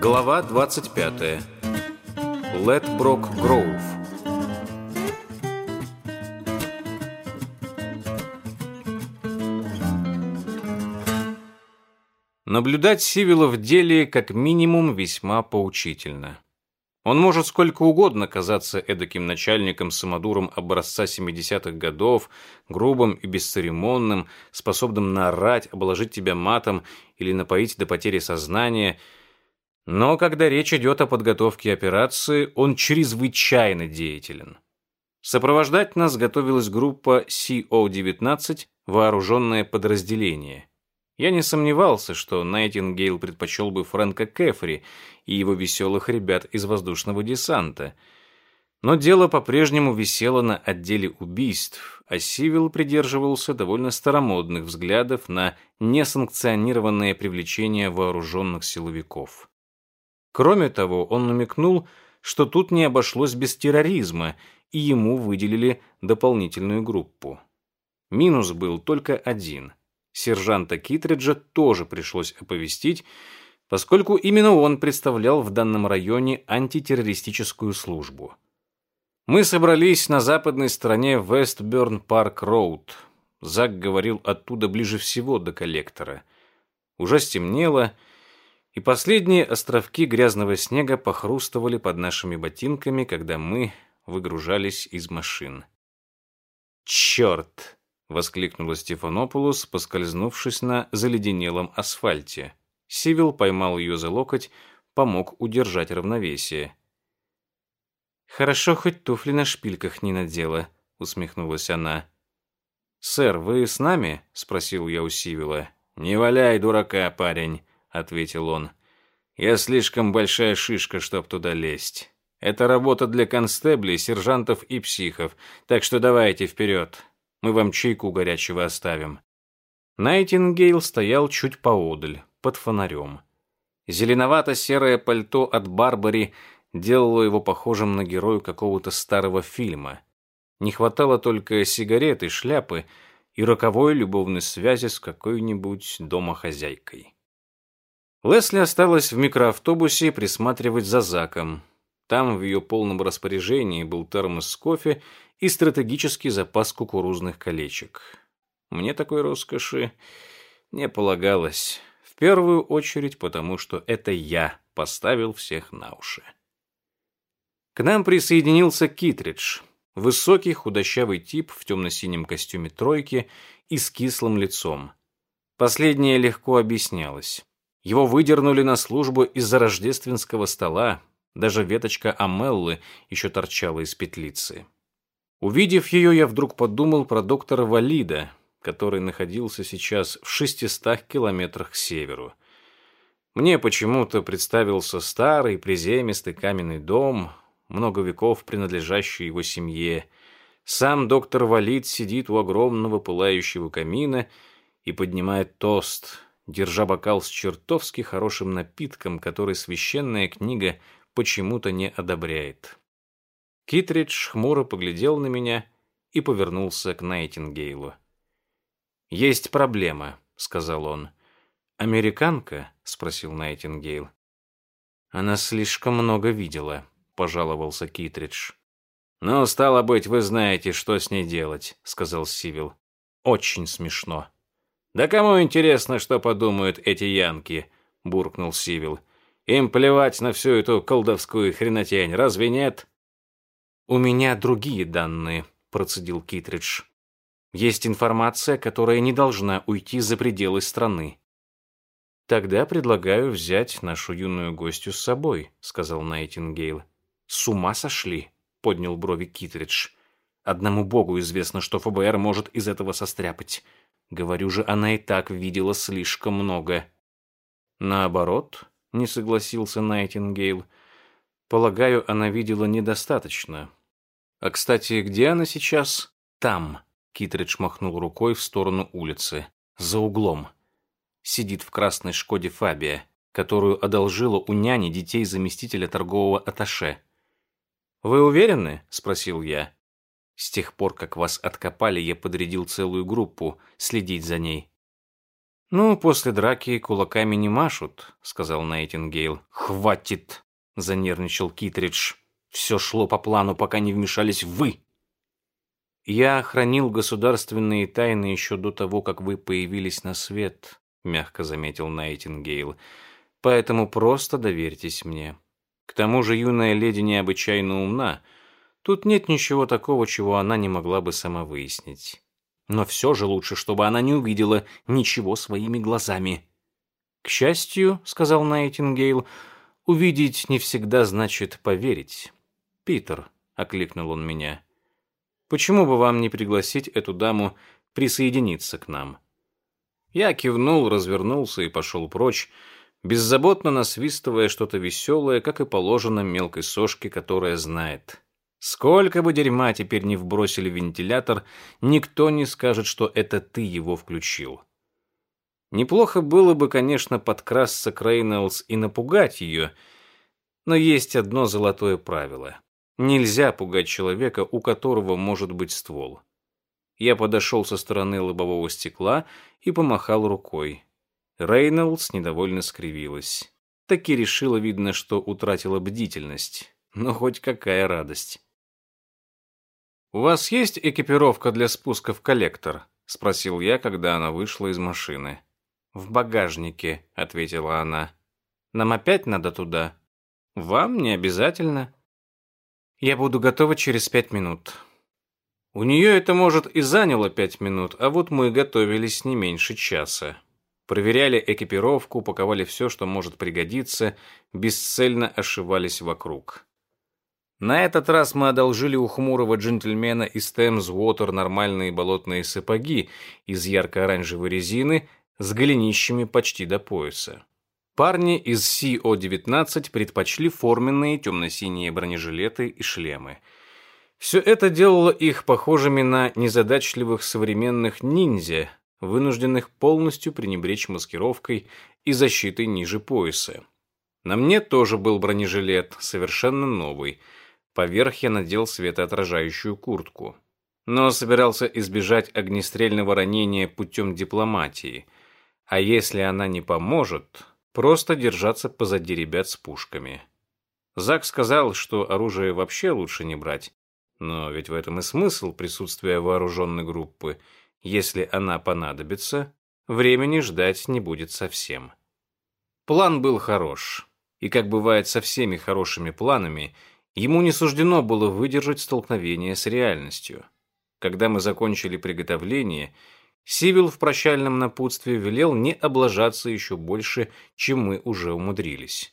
Глава 25. Летброк Гроув. Наблюдать Сивила в деле как минимум весьма поучительно. Он может сколько угодно казаться эдаким начальником-самодуром образца 70-х годов, грубым и бесцеремонным, способным наорать, обложить тебя матом или напоить до потери сознания – но когда речь идет о подготовке операции, он чрезвычайно деятелен. Сопровождать нас готовилась группа CO-19, вооруженное подразделение. Я не сомневался, что Найтингейл предпочел бы Фрэнка Кефри и его веселых ребят из воздушного десанта. Но дело по-прежнему висело на отделе убийств, а Сивил придерживался довольно старомодных взглядов на несанкционированное привлечение вооруженных силовиков. Кроме того, он намекнул, что тут не обошлось без терроризма, и ему выделили дополнительную группу. Минус был только один. Сержанта Китриджа тоже пришлось оповестить, поскольку именно он представлял в данном районе антитеррористическую службу. Мы собрались на западной стороне Вестберн Парк Роуд. Зак говорил оттуда ближе всего до коллектора. Уже стемнело, и последние островки грязного снега похрустывали под нашими ботинками, когда мы выгружались из машин. «Черт!» — воскликнула Стефанопулос, поскользнувшись на заледенелом асфальте. Сивил поймал ее за локоть, помог удержать равновесие. «Хорошо, хоть туфли на шпильках не надела», — усмехнулась она. «Сэр, вы с нами?» — спросил я у Сивила. «Не валяй дурака, парень ответил он. Я слишком большая шишка, чтоб туда лезть. Это работа для констеблей, сержантов и психов, так что давайте вперед. Мы вам чайку горячего оставим. Найтингейл стоял чуть поодаль, под фонарем. Зеленовато-серое пальто от Барбари делало его похожим на героя какого-то старого фильма. Не хватало только сигареты, шляпы и роковой любовной связи с какой-нибудь домохозяйкой. Лесли осталась в микроавтобусе присматривать за Заком. Там в ее полном распоряжении был термос с кофе и стратегический запас кукурузных колечек. Мне такой роскоши не полагалось. В первую очередь потому, что это я поставил всех на уши. К нам присоединился Китридж, высокий худощавый тип в темно-синем костюме тройки и с кислым лицом. Последнее легко объяснялось. Его выдернули на службу из-за рождественского стола, даже веточка амеллы еще торчала из петлицы. Увидев ее, я вдруг подумал про доктора Валида, который находился сейчас в шестистах километрах к северу. Мне почему-то представился старый приземистый каменный дом, много веков принадлежащий его семье. Сам доктор Валид сидит у огромного пылающего камина и поднимает тост – держа бокал с чертовски хорошим напитком, который священная книга почему-то не одобряет. Китридж хмуро поглядел на меня и повернулся к Найтингейлу. «Есть проблема», — сказал он. «Американка?» — спросил Найтингейл. «Она слишком много видела», — пожаловался Китридж. «Ну, стало быть, вы знаете, что с ней делать», — сказал Сивил. «Очень смешно». «Да кому интересно, что подумают эти янки?» — буркнул Сивил. «Им плевать на всю эту колдовскую хренотень, разве нет?» «У меня другие данные», — процедил Китридж. «Есть информация, которая не должна уйти за пределы страны». «Тогда предлагаю взять нашу юную гостью с собой», — сказал Найтингейл. «С ума сошли?» — поднял брови Китридж. «Одному богу известно, что ФБР может из этого состряпать. Говорю же, она и так видела слишком много. Наоборот, не согласился Найтингейл. Полагаю, она видела недостаточно. А, кстати, где она сейчас? Там. Китридж махнул рукой в сторону улицы. За углом. Сидит в красной Шкоде Фабия, которую одолжила у няни детей заместителя торгового аташе. «Вы уверены?» — спросил я. С тех пор, как вас откопали, я подрядил целую группу следить за ней. «Ну, после драки кулаками не машут», — сказал Найтингейл. «Хватит!» — занервничал Китридж. «Все шло по плану, пока не вмешались вы». «Я хранил государственные тайны еще до того, как вы появились на свет», — мягко заметил Найтингейл. «Поэтому просто доверьтесь мне. К тому же юная леди необычайно умна, — Тут нет ничего такого, чего она не могла бы сама выяснить. Но все же лучше, чтобы она не увидела ничего своими глазами. «К счастью», — сказал Найтингейл, — «увидеть не всегда значит поверить». «Питер», — окликнул он меня, — «почему бы вам не пригласить эту даму присоединиться к нам?» Я кивнул, развернулся и пошел прочь, беззаботно насвистывая что-то веселое, как и положено мелкой сошке, которая знает. Сколько бы дерьма теперь не вбросили в вентилятор, никто не скажет, что это ты его включил. Неплохо было бы, конечно, подкрасться к Рейнольдс и напугать ее, но есть одно золотое правило. Нельзя пугать человека, у которого может быть ствол. Я подошел со стороны лобового стекла и помахал рукой. Рейнольдс недовольно скривилась. Таки решила, видно, что утратила бдительность. Но хоть какая радость. «У вас есть экипировка для спуска в коллектор?» — спросил я, когда она вышла из машины. «В багажнике», — ответила она. «Нам опять надо туда?» «Вам не обязательно». «Я буду готова через пять минут». У нее это, может, и заняло пять минут, а вот мы готовились не меньше часа. Проверяли экипировку, паковали все, что может пригодиться, бесцельно ошивались вокруг. На этот раз мы одолжили у хмурого джентльмена из Темс-Уотер нормальные болотные сапоги из ярко-оранжевой резины с голенищами почти до пояса. Парни из CO-19 предпочли форменные темно-синие бронежилеты и шлемы. Все это делало их похожими на незадачливых современных ниндзя, вынужденных полностью пренебречь маскировкой и защитой ниже пояса. На мне тоже был бронежилет, совершенно новый – Поверх я надел светоотражающую куртку. Но собирался избежать огнестрельного ранения путем дипломатии. А если она не поможет, просто держаться позади ребят с пушками. Зак сказал, что оружие вообще лучше не брать. Но ведь в этом и смысл присутствия вооруженной группы. Если она понадобится, времени ждать не будет совсем. План был хорош. И как бывает со всеми хорошими планами – Ему не суждено было выдержать столкновение с реальностью. Когда мы закончили приготовление, Сивил в прощальном напутствии велел не облажаться еще больше, чем мы уже умудрились.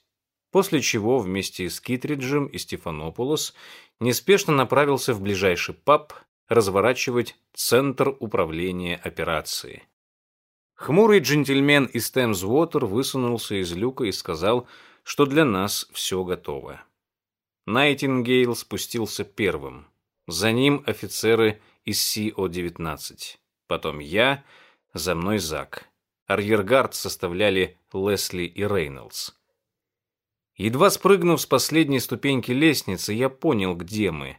После чего вместе с Китриджем и Стефанополос неспешно направился в ближайший паб разворачивать Центр управления операции. Хмурый джентльмен из Темс-Уотер высунулся из люка и сказал, что для нас все готово. Найтингейл спустился первым. За ним офицеры из СИО-19. Потом я, за мной Зак. Арьергард составляли Лесли и Рейнольдс. Едва спрыгнув с последней ступеньки лестницы, я понял, где мы.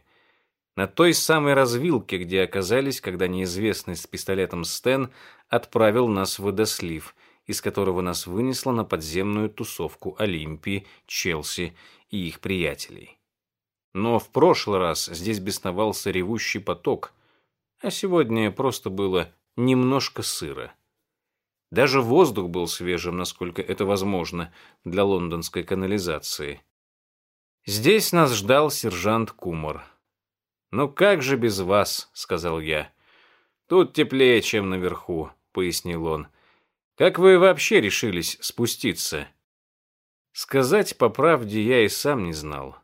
На той самой развилке, где оказались, когда неизвестный с пистолетом Стэн отправил нас в водослив, из которого нас вынесло на подземную тусовку Олимпии, Челси и их приятелей. Но в прошлый раз здесь бесновался ревущий поток, а сегодня просто было немножко сыро. Даже воздух был свежим, насколько это возможно для лондонской канализации. Здесь нас ждал сержант Кумар. «Ну как же без вас?» — сказал я. «Тут теплее, чем наверху», — пояснил он. «Как вы вообще решились спуститься?» Сказать по правде я и сам не знал.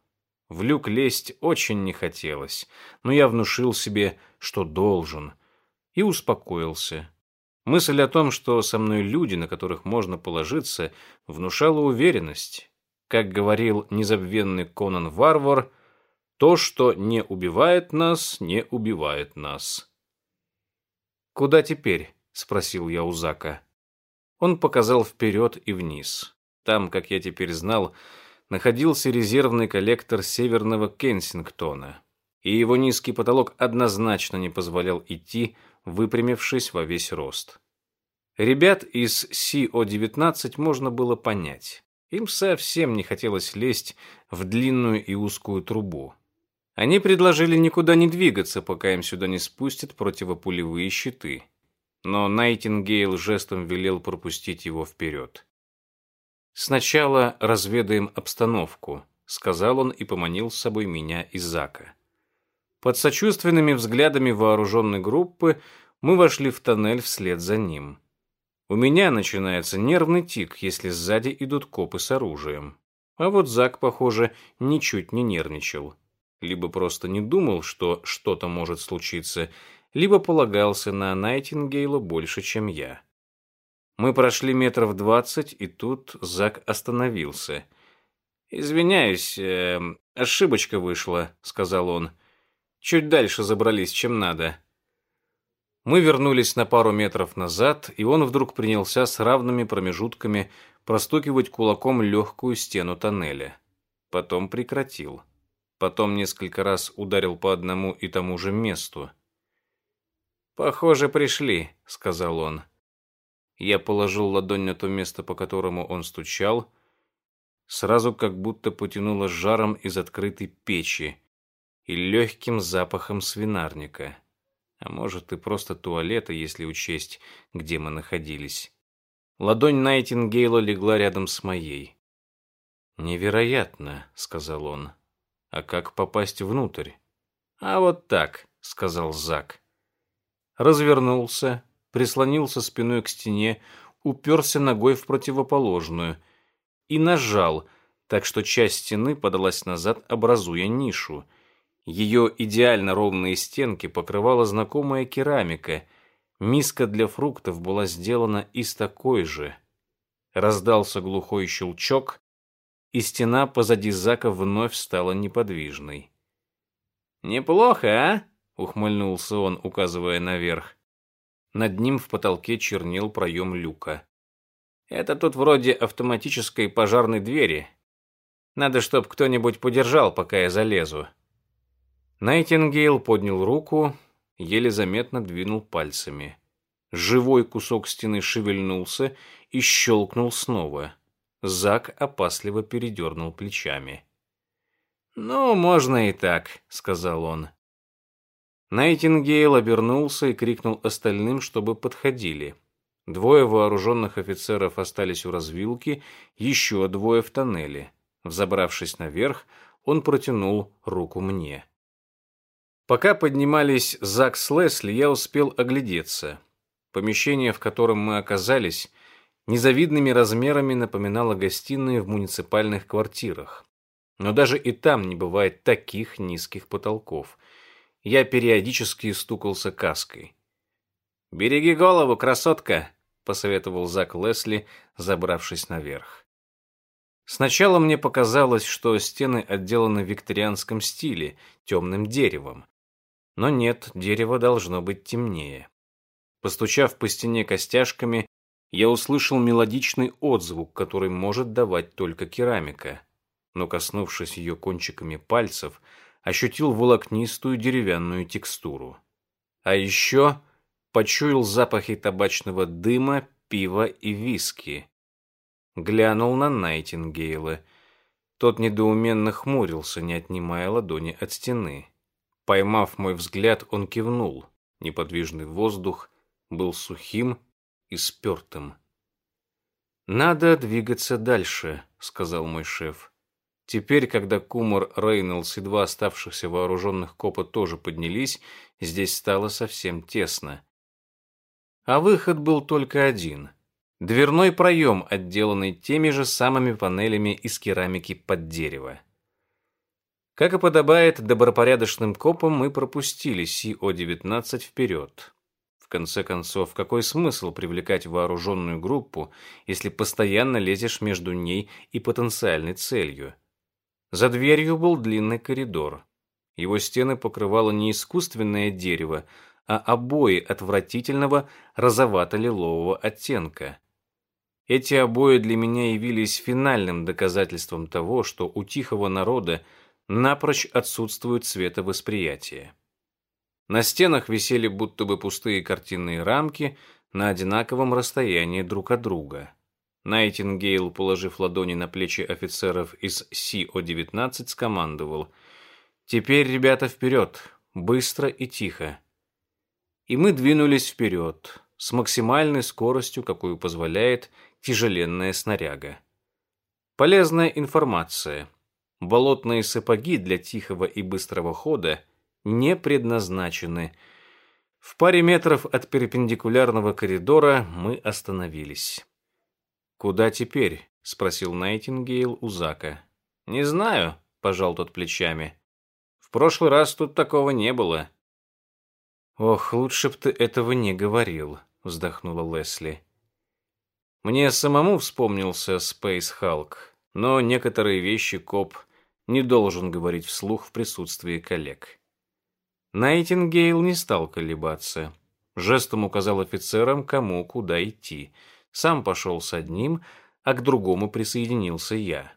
В люк лезть очень не хотелось, но я внушил себе, что должен, и успокоился. Мысль о том, что со мной люди, на которых можно положиться, внушала уверенность. Как говорил незабвенный Конан Варвар, то, что не убивает нас, не убивает нас. «Куда теперь?» — спросил я у Зака. Он показал вперед и вниз. Там, как я теперь знал, находился резервный коллектор Северного Кенсингтона. и его низкий потолок однозначно не позволял идти, выпрямившись во весь рост. Ребят из СО-19 можно было понять. Им совсем не хотелось лезть в длинную и узкую трубу. Они предложили никуда не двигаться, пока им сюда не спустят противопулевые щиты. Но Найтингейл жестом велел пропустить его вперед. «Сначала разведаем обстановку», — сказал он и поманил с собой меня и Зака. Под сочувственными взглядами вооруженной группы мы вошли в тоннель вслед за ним. У меня начинается нервный тик, если сзади идут копы с оружием. А вот Зак, похоже, ничуть не нервничал. Либо просто не думал, что что-то может случиться, либо полагался на Найтингейла больше, чем я. Мы прошли метров двадцать, и тут Зак остановился. «Извиняюсь, э, ошибочка вышла», — сказал он. Чуть дальше забрались, чем надо. Мы вернулись на пару метров назад, и он вдруг принялся с равными промежутками простукивать кулаком легкую стену тоннеля. Потом прекратил. Потом несколько раз ударил по одному и тому же месту. «Похоже, пришли», — сказал он. Я положил ладонь на то место, по которому он стучал, сразу как будто потянуло жаром из открытой печи, и легким запахом свинарника. А может, и просто туалета, если учесть, где мы находились. Ладонь Найтингейла легла рядом с моей. «Невероятно», — сказал он. «А как попасть внутрь?» «А вот так», — сказал Зак. Развернулся, прислонился спиной к стене, уперся ногой в противоположную и нажал, так что часть стены подалась назад, образуя нишу — ее идеально ровные стенки покрывала знакомая керамика. Миска для фруктов была сделана из такой же. Раздался глухой щелчок, и стена позади Зака вновь стала неподвижной. «Неплохо, а?» — ухмыльнулся он, указывая наверх. Над ним в потолке чернел проем люка. «Это тут вроде автоматической пожарной двери. Надо, чтоб кто-нибудь подержал, пока я залезу». Найтингейл поднял руку, еле заметно двинул пальцами. Живой кусок стены шевельнулся и щелкнул снова. Зак опасливо передернул плечами. «Ну, можно и так», — сказал он. Найтингейл обернулся и крикнул остальным, чтобы подходили. Двое вооруженных офицеров остались у развилки, еще двое в тоннеле. Взобравшись наверх, он протянул руку мне. Пока поднимались Зак с Лесли, я успел оглядеться. Помещение, в котором мы оказались, незавидными размерами напоминало гостиные в муниципальных квартирах. Но даже и там не бывает таких низких потолков. Я периодически стукался каской. «Береги голову, красотка!» — посоветовал Зак Лесли, забравшись наверх. Сначала мне показалось, что стены отделаны в викторианском стиле, темным деревом. Но нет, дерево должно быть темнее. Постучав по стене костяшками, я услышал мелодичный отзвук, который может давать только керамика. Но, коснувшись ее кончиками пальцев, ощутил волокнистую деревянную текстуру. А еще почуял запахи табачного дыма, пива и виски. Глянул на Найтингейла. Тот недоуменно хмурился, не отнимая ладони от стены. Поймав мой взгляд, он кивнул. Неподвижный воздух был сухим и спертым. «Надо двигаться дальше», — сказал мой шеф. Теперь, когда Кумар, Рейнольдс и два оставшихся вооруженных копа тоже поднялись, здесь стало совсем тесно. А выход был только один. Дверной проем, отделанный теми же самыми панелями из керамики под дерево. Как и подобает добропорядочным копам, мы пропустили СИО-19 вперед. В конце концов, какой смысл привлекать вооруженную группу, если постоянно лезешь между ней и потенциальной целью? За дверью был длинный коридор. Его стены покрывало не искусственное дерево, а обои отвратительного розовато-лилового оттенка. Эти обои для меня явились финальным доказательством того, что у тихого народа напрочь отсутствует световосприятие. На стенах висели будто бы пустые картинные рамки на одинаковом расстоянии друг от друга. Найтингейл, положив ладони на плечи офицеров из СИО-19, скомандовал «Теперь, ребята, вперед! Быстро и тихо!» И мы двинулись вперед с максимальной скоростью, какую позволяет тяжеленная снаряга. Полезная информация. Болотные сапоги для тихого и быстрого хода не предназначены. В паре метров от перпендикулярного коридора мы остановились. «Куда теперь?» — спросил Найтингейл у Зака. «Не знаю», — пожал тот плечами. «В прошлый раз тут такого не было». «Ох, лучше б ты этого не говорил», — вздохнула Лесли. Мне самому вспомнился Space Hulk, но некоторые вещи коп не должен говорить вслух в присутствии коллег. Найтингейл не стал колебаться. Жестом указал офицерам, кому куда идти. Сам пошел с одним, а к другому присоединился я.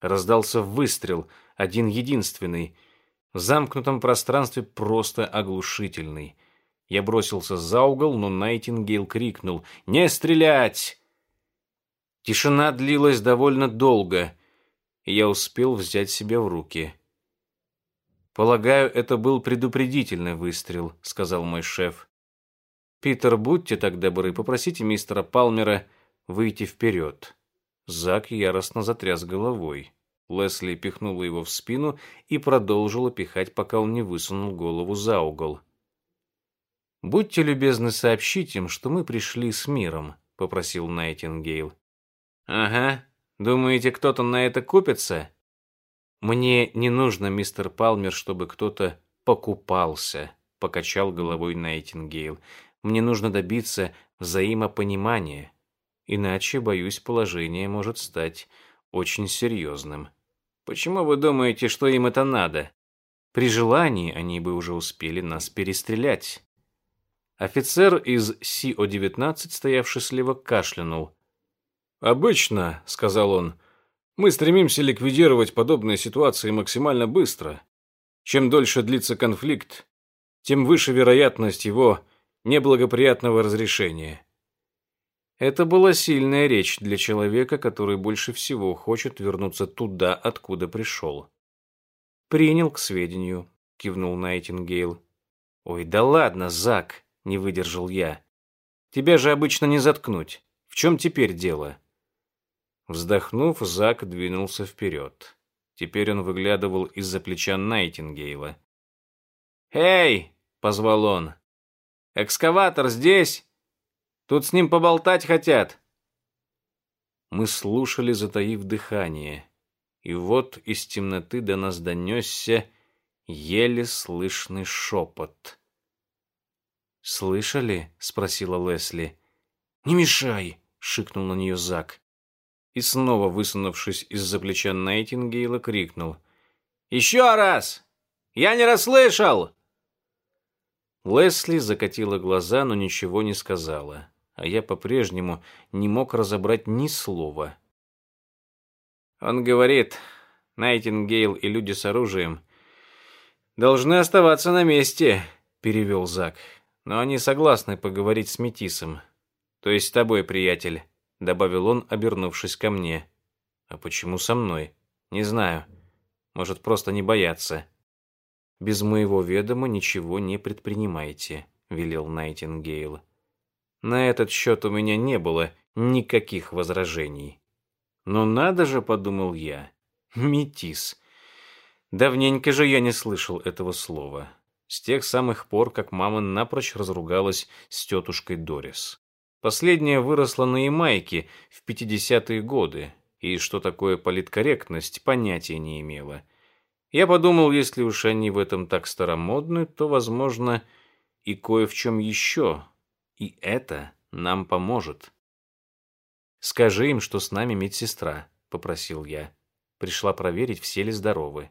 Раздался выстрел, один единственный. В замкнутом пространстве просто оглушительный. Я бросился за угол, но Найтингейл крикнул «Не стрелять!» Тишина длилась довольно долго, и я успел взять себя в руки. «Полагаю, это был предупредительный выстрел», — сказал мой шеф. «Питер, будьте так добры, попросите мистера Палмера выйти вперед». Зак яростно затряс головой. Лесли пихнула его в спину и продолжила пихать, пока он не высунул голову за угол. «Будьте любезны сообщить им, что мы пришли с миром», — попросил Найтингейл. Ага. Думаете, кто-то на это купится? Мне не нужно, мистер Палмер, чтобы кто-то покупался, покачал головой Найтингейл. Мне нужно добиться взаимопонимания. Иначе, боюсь, положение может стать очень серьезным. Почему вы думаете, что им это надо? При желании они бы уже успели нас перестрелять. Офицер из СИО-19, стоявший слева, кашлянул. «Обычно, — сказал он, — мы стремимся ликвидировать подобные ситуации максимально быстро. Чем дольше длится конфликт, тем выше вероятность его неблагоприятного разрешения». Это была сильная речь для человека, который больше всего хочет вернуться туда, откуда пришел. «Принял к сведению», — кивнул Найтингейл. «Ой, да ладно, Зак», — не выдержал я. «Тебя же обычно не заткнуть. В чем теперь дело?» Вздохнув, Зак двинулся вперед. Теперь он выглядывал из-за плеча Найтингейла. «Эй!» — позвал он. «Экскаватор здесь? Тут с ним поболтать хотят». Мы слушали, затаив дыхание. И вот из темноты до нас донесся еле слышный шепот. «Слышали?» — спросила Лесли. «Не мешай!» — шикнул на нее Зак и снова, высунувшись из-за плеча Найтингейла, крикнул. «Еще раз! Я не расслышал!» Лесли закатила глаза, но ничего не сказала, а я по-прежнему не мог разобрать ни слова. Он говорит, Найтингейл и люди с оружием должны оставаться на месте, перевел Зак. Но они согласны поговорить с Метисом. То есть с тобой, приятель добавил он, обернувшись ко мне. А почему со мной? Не знаю. Может, просто не бояться. Без моего ведома ничего не предпринимайте, велел Найтингейл. На этот счет у меня не было никаких возражений. Но надо же, подумал я, метис. Давненько же я не слышал этого слова. С тех самых пор, как мама напрочь разругалась с тетушкой Дорис. Последняя выросла на Ямайке в 50-е годы, и что такое политкорректность, понятия не имела. Я подумал, если уж они в этом так старомодны, то, возможно, и кое в чем еще. И это нам поможет. «Скажи им, что с нами медсестра», — попросил я. Пришла проверить, все ли здоровы.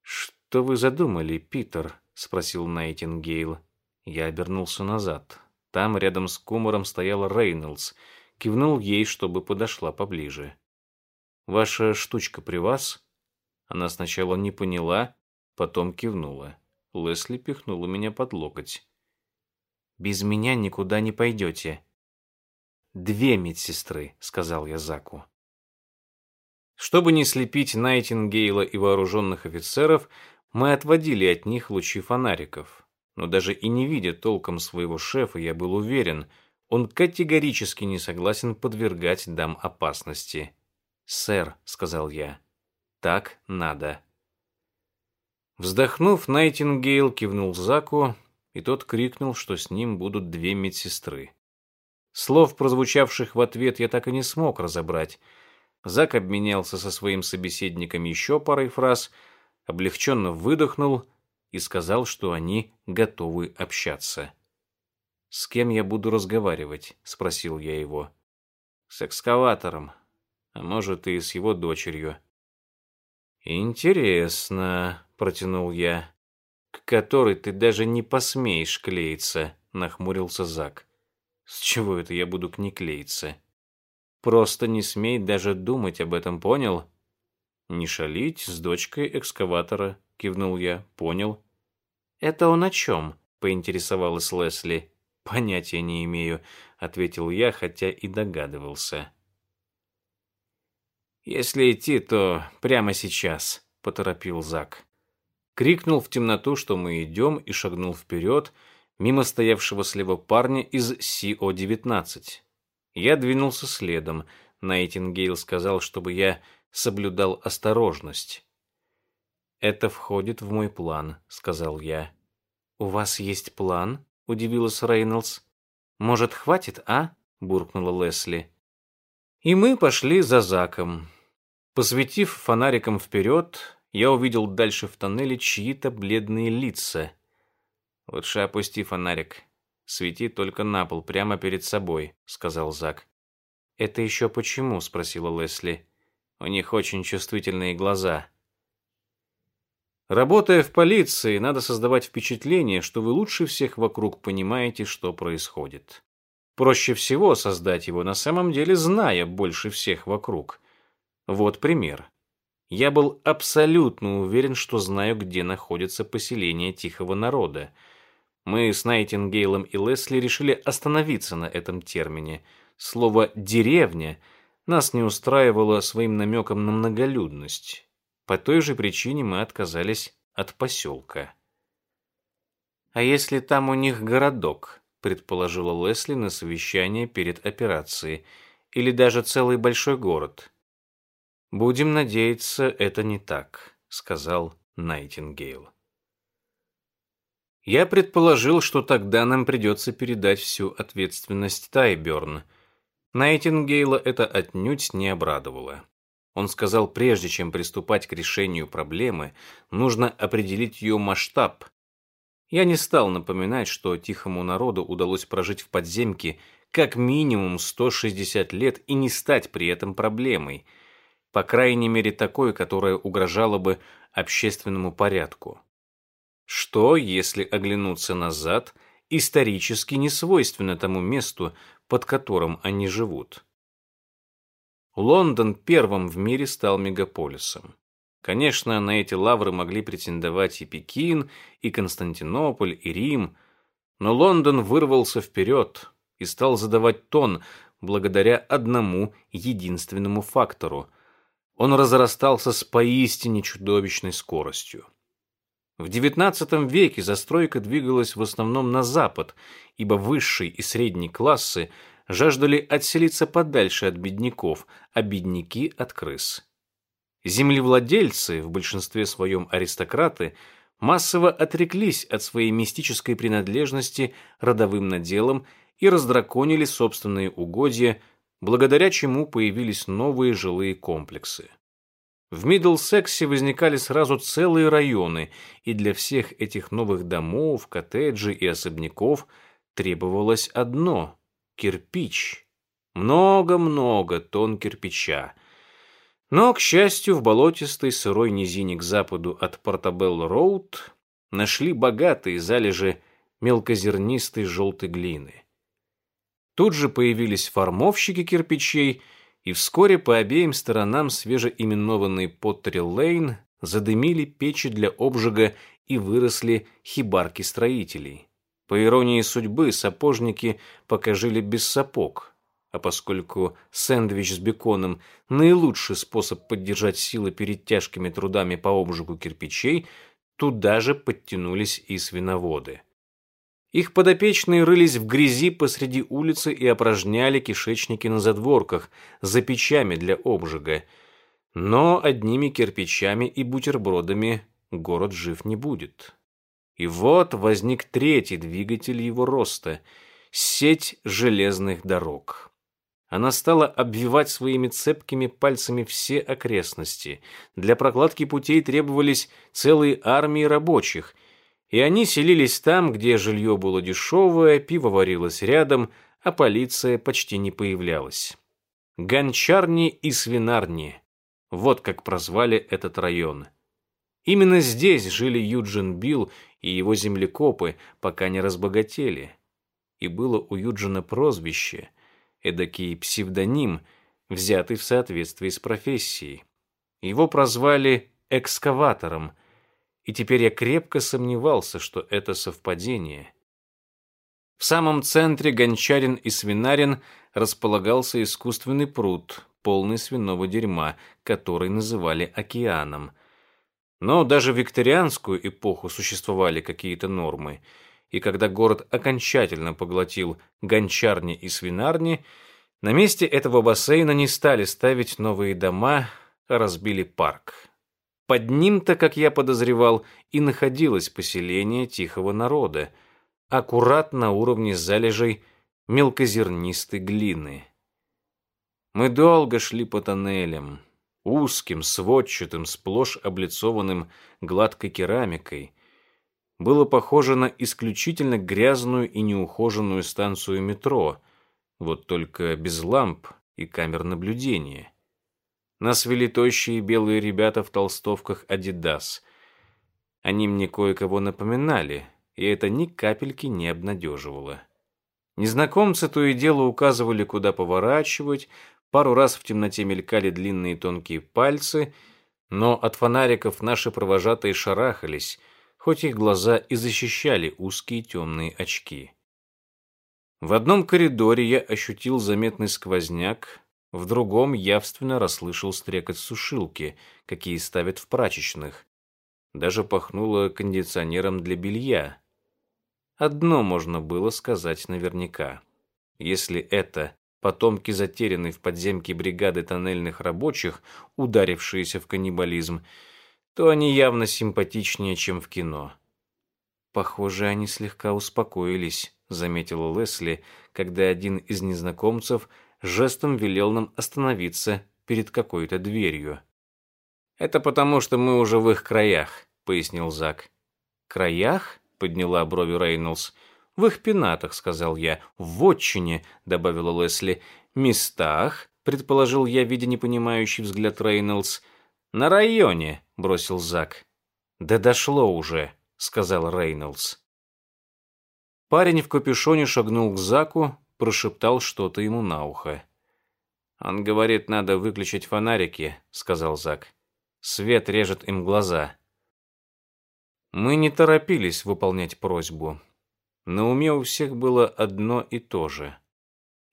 «Что вы задумали, Питер?» — спросил Найтингейл. Я обернулся назад. Там, рядом с Кумаром, стояла Рейнольдс. Кивнул ей, чтобы подошла поближе. «Ваша штучка при вас?» Она сначала не поняла, потом кивнула. Лесли пихнула меня под локоть. «Без меня никуда не пойдете». «Две медсестры», — сказал я Заку. Чтобы не слепить Найтингейла и вооруженных офицеров, мы отводили от них лучи фонариков. Но даже и не видя толком своего шефа, я был уверен, он категорически не согласен подвергать дам опасности. «Сэр», — сказал я, — «так надо». Вздохнув, Найтингейл кивнул Заку, и тот крикнул, что с ним будут две медсестры. Слов, прозвучавших в ответ, я так и не смог разобрать — Зак обменялся со своим собеседником еще парой фраз, облегченно выдохнул и сказал, что они готовы общаться. «С кем я буду разговаривать?» — спросил я его. «С экскаватором, а может и с его дочерью». «Интересно», — протянул я, — «к которой ты даже не посмеешь клеиться», — нахмурился Зак. «С чего это я буду к ней клеиться?» Просто не смей даже думать об этом, понял? Не шалить с дочкой экскаватора, кивнул я. Понял. Это он о чем? поинтересовалась Лесли. Понятия не имею, ответил я, хотя и догадывался. Если идти, то прямо сейчас, поторопил Зак. Крикнул в темноту, что мы идем, и шагнул вперед, мимо стоявшего слева парня из СИО-19. Я двинулся следом. Найтингейл сказал, чтобы я соблюдал осторожность. «Это входит в мой план», — сказал я. «У вас есть план?» — удивилась Рейнольдс. «Может, хватит, а?» — буркнула Лесли. И мы пошли за Заком. Посветив фонариком вперед, я увидел дальше в тоннеле чьи-то бледные лица. «Лучше опусти фонарик», Свети только на пол, прямо перед собой», — сказал Зак. «Это еще почему?» — спросила Лесли. «У них очень чувствительные глаза». Работая в полиции, надо создавать впечатление, что вы лучше всех вокруг понимаете, что происходит. Проще всего создать его на самом деле, зная больше всех вокруг. Вот пример. Я был абсолютно уверен, что знаю, где находится поселение тихого народа — мы с Найтингейлом и Лесли решили остановиться на этом термине. Слово «деревня» нас не устраивало своим намеком на многолюдность. По той же причине мы отказались от поселка. «А если там у них городок?» — предположила Лесли на совещании перед операцией. «Или даже целый большой город?» «Будем надеяться, это не так», — сказал Найтингейл. Я предположил, что тогда нам придется передать всю ответственность Тайберн. Найтингейла это отнюдь не обрадовало. Он сказал, прежде чем приступать к решению проблемы, нужно определить ее масштаб. Я не стал напоминать, что тихому народу удалось прожить в подземке как минимум 160 лет и не стать при этом проблемой, по крайней мере такой, которая угрожала бы общественному порядку. Что, если оглянуться назад, исторически не свойственно тому месту, под которым они живут? Лондон первым в мире стал мегаполисом. Конечно, на эти лавры могли претендовать и Пекин, и Константинополь, и Рим, но Лондон вырвался вперед и стал задавать тон благодаря одному единственному фактору. Он разрастался с поистине чудовищной скоростью. В XIX веке застройка двигалась в основном на запад, ибо высший и средний классы жаждали отселиться подальше от бедняков, а бедняки – от крыс. Землевладельцы, в большинстве своем аристократы, массово отреклись от своей мистической принадлежности родовым наделам и раздраконили собственные угодья, благодаря чему появились новые жилые комплексы. В Миддлсексе возникали сразу целые районы, и для всех этих новых домов, коттеджей и особняков требовалось одно — кирпич. Много-много тонн кирпича. Но, к счастью, в болотистой сырой низине к западу от Портабелл-Роуд нашли богатые залежи мелкозернистой желтой глины. Тут же появились формовщики кирпичей — и вскоре по обеим сторонам свежеименованной Поттери-Лейн задымили печи для обжига и выросли хибарки строителей. По иронии судьбы, сапожники пока жили без сапог, а поскольку сэндвич с беконом – наилучший способ поддержать силы перед тяжкими трудами по обжигу кирпичей, туда же подтянулись и свиноводы. Их подопечные рылись в грязи посреди улицы и опорожняли кишечники на задворках, за печами для обжига. Но одними кирпичами и бутербродами город жив не будет. И вот возник третий двигатель его роста – сеть железных дорог. Она стала обвивать своими цепкими пальцами все окрестности. Для прокладки путей требовались целые армии рабочих, и они селились там, где жилье было дешевое, пиво варилось рядом, а полиция почти не появлялась. Гончарни и свинарни – вот как прозвали этот район. Именно здесь жили Юджин Билл и его землекопы, пока не разбогатели. И было у Юджина прозвище – эдакий псевдоним, взятый в соответствии с профессией. Его прозвали экскаватором, и теперь я крепко сомневался, что это совпадение. В самом центре Гончарин и Свинарин располагался искусственный пруд, полный свиного дерьма, который называли океаном. Но даже в викторианскую эпоху существовали какие-то нормы – и когда город окончательно поглотил гончарни и свинарни, на месте этого бассейна не стали ставить новые дома, а разбили парк. Под ним-то, как я подозревал, и находилось поселение тихого народа, аккурат на уровне залежей мелкозернистой глины. Мы долго шли по тоннелям, узким, сводчатым, сплошь облицованным гладкой керамикой, было похоже на исключительно грязную и неухоженную станцию метро, вот только без ламп и камер наблюдения. Нас вели тощие белые ребята в толстовках «Адидас». Они мне кое-кого напоминали, и это ни капельки не обнадеживало. Незнакомцы то и дело указывали, куда поворачивать, пару раз в темноте мелькали длинные тонкие пальцы, но от фонариков наши провожатые шарахались — хоть их глаза и защищали узкие темные очки. В одном коридоре я ощутил заметный сквозняк, в другом явственно расслышал стрекот сушилки, какие ставят в прачечных. Даже пахнуло кондиционером для белья. Одно можно было сказать наверняка. Если это потомки затерянной в подземке бригады тоннельных рабочих, ударившиеся в каннибализм, то они явно симпатичнее, чем в кино. Похоже, они слегка успокоились, заметила Лесли, когда один из незнакомцев жестом велел нам остановиться перед какой-то дверью. Это потому, что мы уже в их краях, пояснил Зак. Краях? подняла брови Рейнольдс. В их пенатах, сказал я. В отчине, добавила Лесли. Местах, предположил я, видя непонимающий взгляд Рейнольдс. На районе, бросил Зак. Да дошло уже, сказал Рейнольдс. Парень в капюшоне шагнул к Заку, прошептал что-то ему на ухо. Он говорит, надо выключить фонарики, сказал Зак. Свет режет им глаза. Мы не торопились выполнять просьбу. На уме у всех было одно и то же.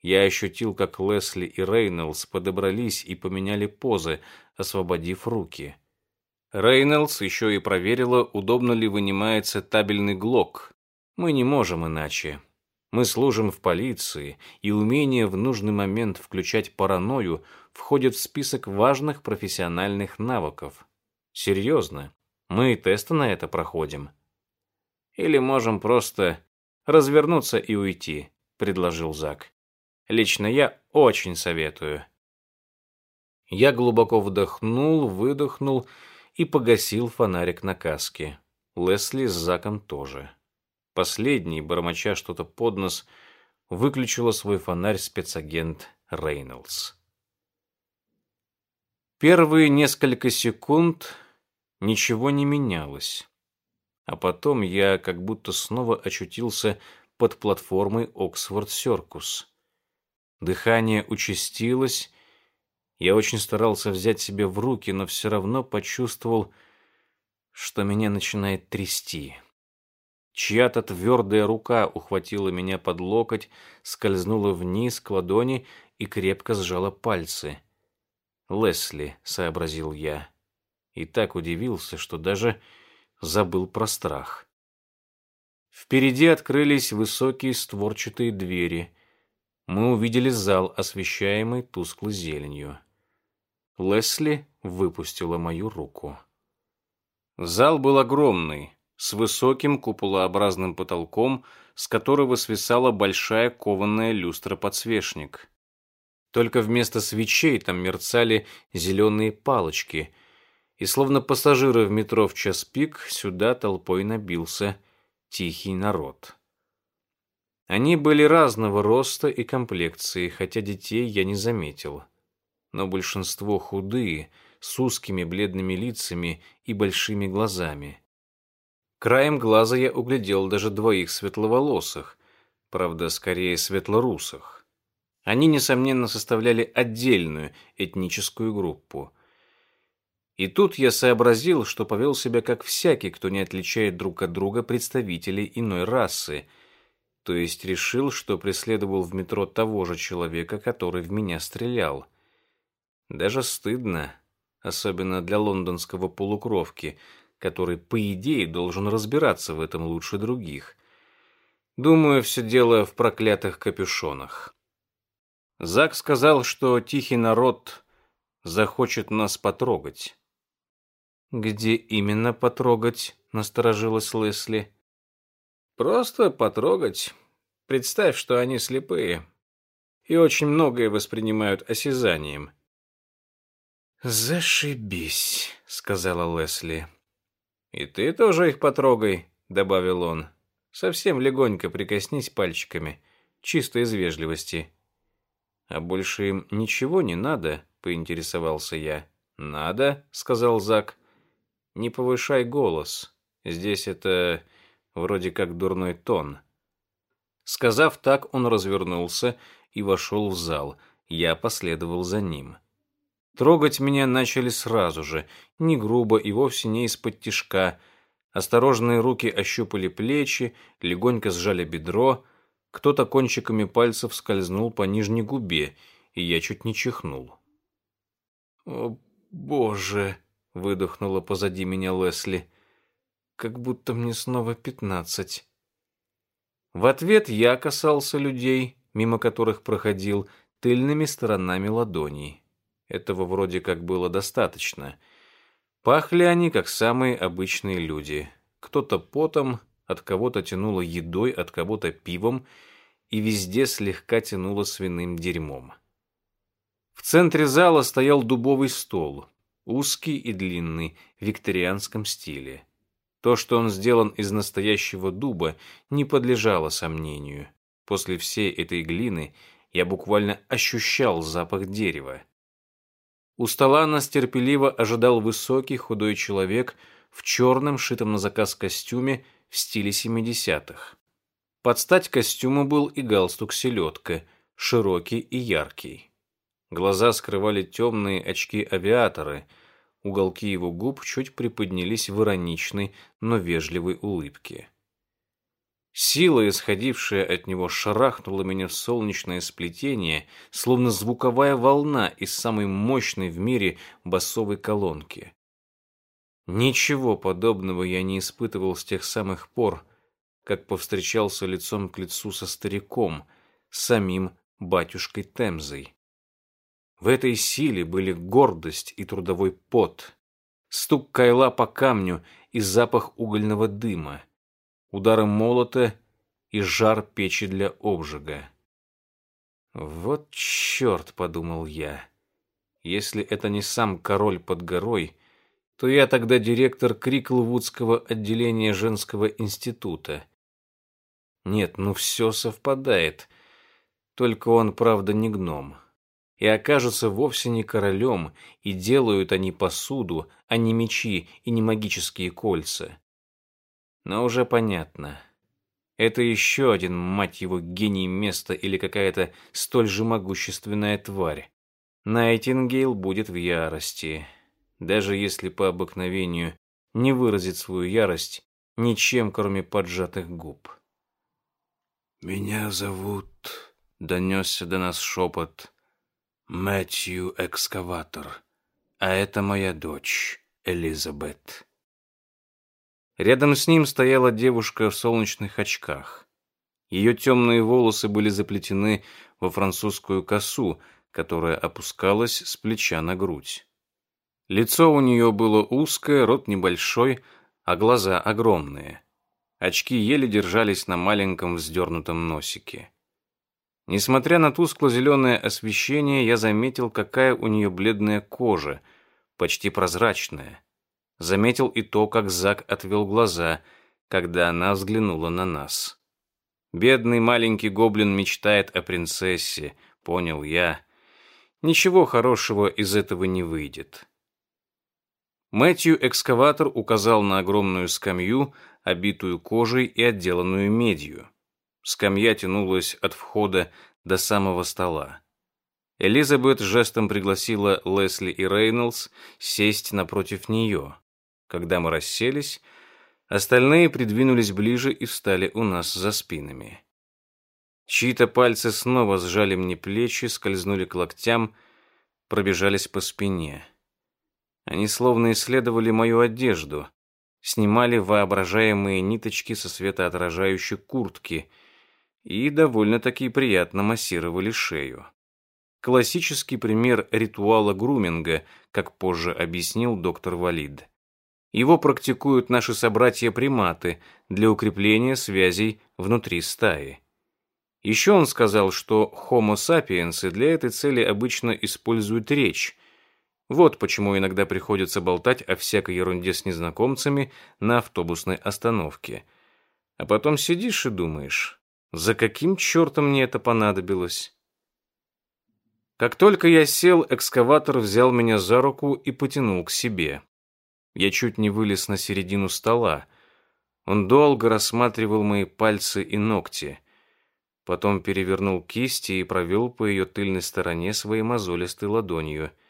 Я ощутил, как Лесли и Рейнольдс подобрались и поменяли позы, освободив руки. Рейнольдс еще и проверила, удобно ли вынимается табельный глок. Мы не можем иначе. Мы служим в полиции, и умение в нужный момент включать паранойю входит в список важных профессиональных навыков. Серьезно, мы и тесты на это проходим. Или можем просто развернуться и уйти, предложил Зак. Лично я очень советую. Я глубоко вдохнул, выдохнул и погасил фонарик на каске. Лесли с Заком тоже. Последний, бормоча что-то под нос, выключила свой фонарь спецагент Рейнольдс. Первые несколько секунд ничего не менялось. А потом я как будто снова очутился под платформой Оксфорд Серкус. Дыхание участилось, я очень старался взять себя в руки, но все равно почувствовал, что меня начинает трясти. Чья-то твердая рука ухватила меня под локоть, скользнула вниз к ладони и крепко сжала пальцы. «Лесли», — сообразил я. И так удивился, что даже забыл про страх. Впереди открылись высокие створчатые двери. Мы увидели зал, освещаемый тусклой зеленью. Лесли выпустила мою руку. Зал был огромный, с высоким куполообразным потолком, с которого свисала большая кованая люстра-подсвечник. Только вместо свечей там мерцали зеленые палочки, и словно пассажиры в метро в час пик сюда толпой набился тихий народ. Они были разного роста и комплекции, хотя детей я не заметил. Но большинство худые, с узкими бледными лицами и большими глазами. Краем глаза я углядел даже двоих светловолосых, правда, скорее светлорусых. Они, несомненно, составляли отдельную этническую группу. И тут я сообразил, что повел себя как всякий, кто не отличает друг от друга представителей иной расы, то есть решил, что преследовал в метро того же человека, который в меня стрелял. Даже стыдно, особенно для лондонского полукровки – который, по идее, должен разбираться в этом лучше других. Думаю, все дело в проклятых капюшонах. Зак сказал, что тихий народ захочет нас потрогать. «Где именно потрогать?» — насторожилась Лесли. «Просто потрогать. Представь, что они слепые и очень многое воспринимают осязанием». «Зашибись», — сказала Лесли. «И ты тоже их потрогай», — добавил он. «Совсем легонько прикоснись пальчиками, чисто из вежливости». «А больше им ничего не надо?» — поинтересовался я. «Надо», — сказал Зак. «Не повышай голос. Здесь это вроде как дурной тон». Сказав так, он развернулся и вошел в зал. Я последовал за ним. Трогать меня начали сразу же, не грубо и вовсе не из-под тишка. Осторожные руки ощупали плечи, легонько сжали бедро. Кто-то кончиками пальцев скользнул по нижней губе, и я чуть не чихнул. «О, боже!» — выдохнула позади меня Лесли. «Как будто мне снова пятнадцать». В ответ я касался людей, мимо которых проходил, тыльными сторонами ладоней. Этого вроде как было достаточно. Пахли они, как самые обычные люди. Кто-то потом, от кого-то тянуло едой, от кого-то пивом, и везде слегка тянуло свиным дерьмом. В центре зала стоял дубовый стол, узкий и длинный, в викторианском стиле. То, что он сделан из настоящего дуба, не подлежало сомнению. После всей этой глины я буквально ощущал запах дерева. У стола нас терпеливо ожидал высокий худой человек в черном, шитом на заказ костюме в стиле 70-х. Под стать костюму был и галстук-селедка, широкий и яркий. Глаза скрывали темные очки-авиаторы, уголки его губ чуть приподнялись в ироничной, но вежливой улыбке. Сила, исходившая от него, шарахнула меня в солнечное сплетение, словно звуковая волна из самой мощной в мире басовой колонки. Ничего подобного я не испытывал с тех самых пор, как повстречался лицом к лицу со стариком, самим батюшкой Темзой. В этой силе были гордость и трудовой пот, стук кайла по камню и запах угольного дыма удары молота и жар печи для обжига. «Вот черт!» — подумал я. «Если это не сам король под горой, то я тогда директор Криклвудского отделения женского института. Нет, ну все совпадает. Только он, правда, не гном. И окажется вовсе не королем, и делают они посуду, а не мечи и не магические кольца. Но уже понятно. Это еще один, мать его, гений места или какая-то столь же могущественная тварь. Найтингейл будет в ярости. Даже если по обыкновению не выразить свою ярость ничем, кроме поджатых губ. «Меня зовут...» — донесся до нас шепот. «Мэтью Экскаватор, а это моя дочь, Элизабет». Рядом с ним стояла девушка в солнечных очках. Ее темные волосы были заплетены во французскую косу, которая опускалась с плеча на грудь. Лицо у нее было узкое, рот небольшой, а глаза огромные. Очки еле держались на маленьком вздернутом носике. Несмотря на тускло-зеленое освещение, я заметил, какая у нее бледная кожа, почти прозрачная. Заметил и то, как Зак отвел глаза, когда она взглянула на нас. Бедный маленький гоблин мечтает о принцессе, понял я. Ничего хорошего из этого не выйдет. Мэтью-экскаватор указал на огромную скамью, обитую кожей и отделанную медью. Скамья тянулась от входа до самого стола. Элизабет жестом пригласила Лесли и Рейнольдс сесть напротив нее. Когда мы расселись, остальные придвинулись ближе и встали у нас за спинами. Чьи-то пальцы снова сжали мне плечи, скользнули к локтям, пробежались по спине. Они словно исследовали мою одежду, снимали воображаемые ниточки со светоотражающей куртки и довольно-таки приятно массировали шею. Классический пример ритуала груминга, как позже объяснил доктор Валид. Его практикуют наши собратья-приматы для укрепления связей внутри стаи. Еще он сказал, что Homo sapiens для этой цели обычно используют речь, вот почему иногда приходится болтать о всякой ерунде с незнакомцами на автобусной остановке. А потом сидишь и думаешь, за каким чертом мне это понадобилось? Как только я сел, экскаватор взял меня за руку и потянул к себе. Я чуть не вылез на середину стола. Он долго рассматривал мои пальцы и ногти. Потом перевернул кисти и провел по ее тыльной стороне своей мозолистой ладонью —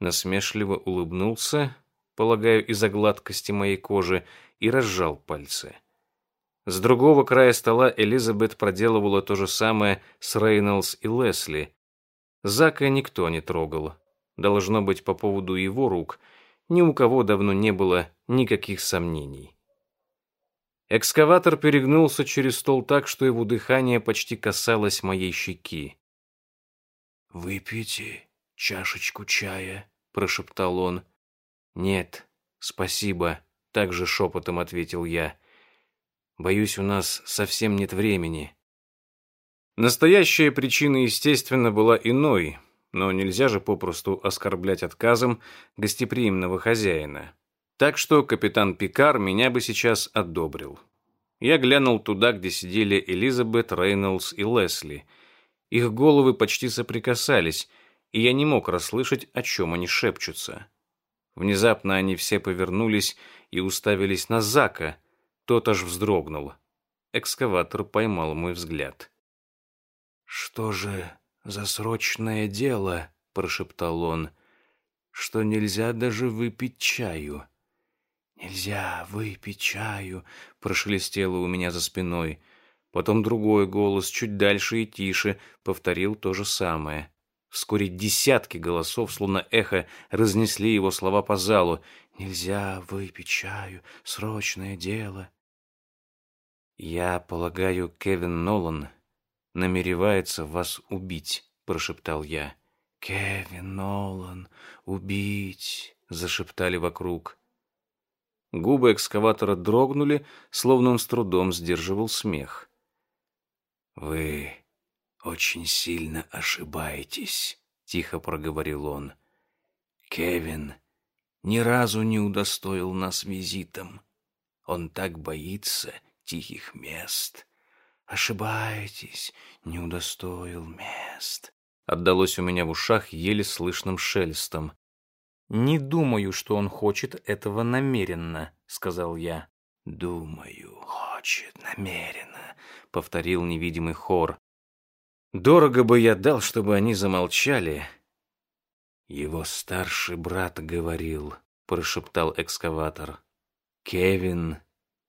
насмешливо улыбнулся, полагаю, из-за гладкости моей кожи, и разжал пальцы. С другого края стола Элизабет проделывала то же самое с Рейнольдс и Лесли. Зака никто не трогал. Должно быть, по поводу его рук ни у кого давно не было никаких сомнений. Экскаватор перегнулся через стол так, что его дыхание почти касалось моей щеки. «Выпейте чашечку чая», — прошептал он. «Нет, спасибо», — также шепотом ответил я. «Боюсь, у нас совсем нет времени». Настоящая причина, естественно, была иной, но нельзя же попросту оскорблять отказом гостеприимного хозяина. Так что капитан Пикар меня бы сейчас одобрил. Я глянул туда, где сидели Элизабет, Рейнольдс и Лесли. Их головы почти соприкасались, и я не мог расслышать, о чем они шепчутся. Внезапно они все повернулись и уставились на Зака. Тот аж вздрогнул. Экскаватор поймал мой взгляд. «Что же за срочное дело?» — прошептал он. «Что нельзя даже выпить чаю?» «Нельзя выпить чаю», — прошелестело у меня за спиной. Потом другой голос, чуть дальше и тише, повторил то же самое. Вскоре десятки голосов, словно эхо, разнесли его слова по залу. «Нельзя выпить чаю, срочное дело». «Я полагаю, Кевин Нолан намеревается вас убить», — прошептал я. «Кевин Нолан, убить», — зашептали вокруг. Губы экскаватора дрогнули, словно он с трудом сдерживал смех. «Вы очень сильно ошибаетесь», — тихо проговорил он. «Кевин ни разу не удостоил нас визитом. Он так боится тихих мест. Ошибаетесь, не удостоил мест». Отдалось у меня в ушах еле слышным шелестом. «Не думаю, что он хочет этого намеренно», — сказал я. «Думаю, хочет намеренно», — повторил невидимый хор. Дорого бы я дал, чтобы они замолчали. Его старший брат говорил, прошептал экскаватор. Кевин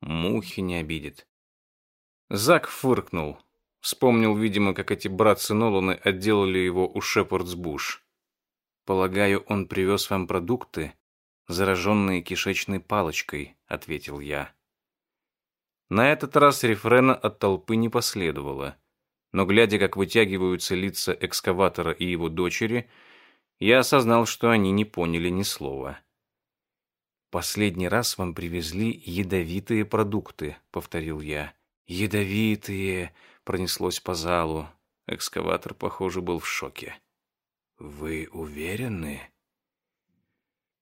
мухи не обидит. Зак фыркнул. Вспомнил, видимо, как эти братцы Ноланы отделали его у Шепардсбуш. «Полагаю, он привез вам продукты, зараженные кишечной палочкой», — ответил я. На этот раз рефрена от толпы не последовало, но, глядя, как вытягиваются лица экскаватора и его дочери, я осознал, что они не поняли ни слова. «Последний раз вам привезли ядовитые продукты», — повторил я. «Ядовитые!» — пронеслось по залу. Экскаватор, похоже, был в шоке. «Вы уверены?»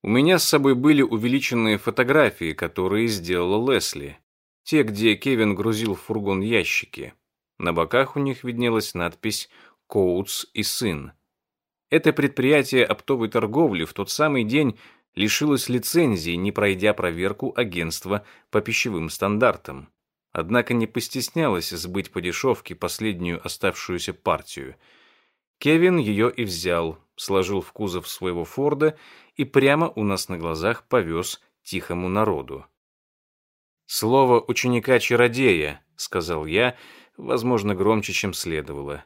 У меня с собой были увеличенные фотографии, которые сделала Лесли. Те, где Кевин грузил в фургон ящики. На боках у них виднелась надпись «Коутс и сын». Это предприятие оптовой торговли в тот самый день лишилось лицензии, не пройдя проверку агентства по пищевым стандартам. Однако не постеснялась сбыть по дешевке последнюю оставшуюся партию. Кевин ее и взял, сложил в кузов своего Форда и прямо у нас на глазах повез тихому народу. «Слово ученика-чародея», — сказал я, возможно, громче, чем следовало.